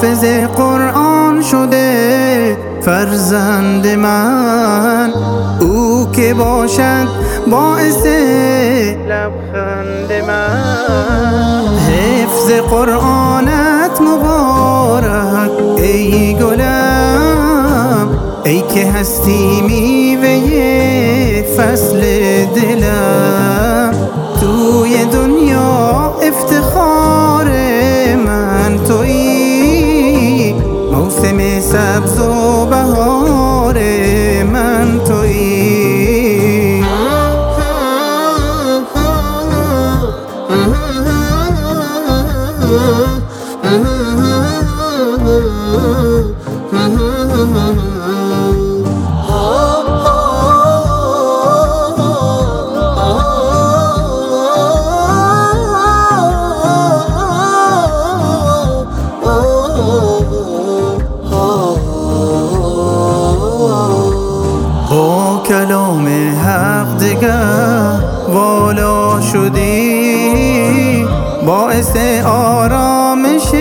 حافظ قرآن شده فرزند من. او که باشد باعث لبخند من. حفظ قرآنت مبارک ای گلم ای که هستی می کلام حق دگر والا شدی. باعث آرامش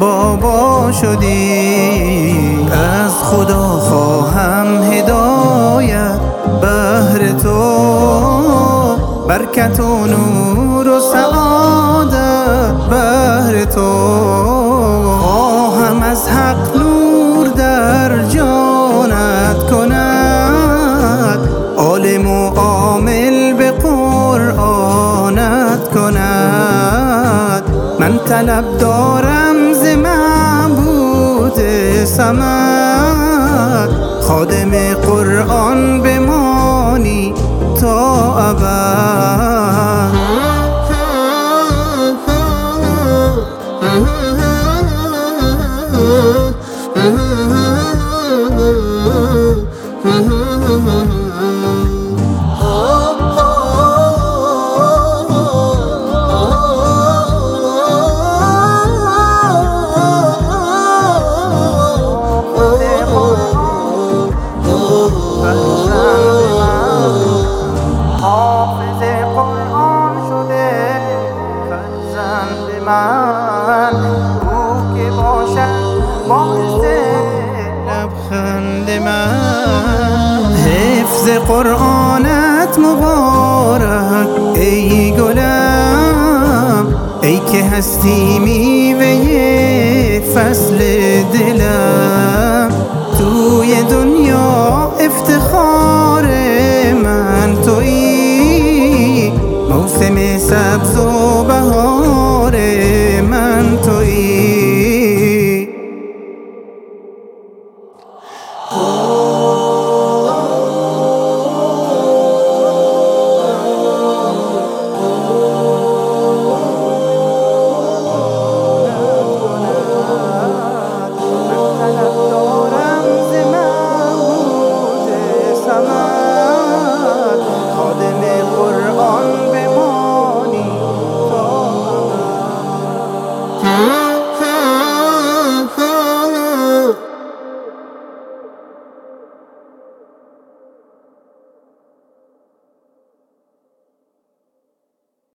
بابا شدی. از خدا خواهم هدایت بهر تو. برکت و نور و سعادت بهر تو. عامل به قرآنت کند. من طلب دارم ز معبود صمد. خادم قرآن بمانی تا ابد. حافظ من. او که باشد باعث لبخند من. حفظ قرآنت مبارک ای گلم. ای که هستی میوه فصل دلم. توی دنیا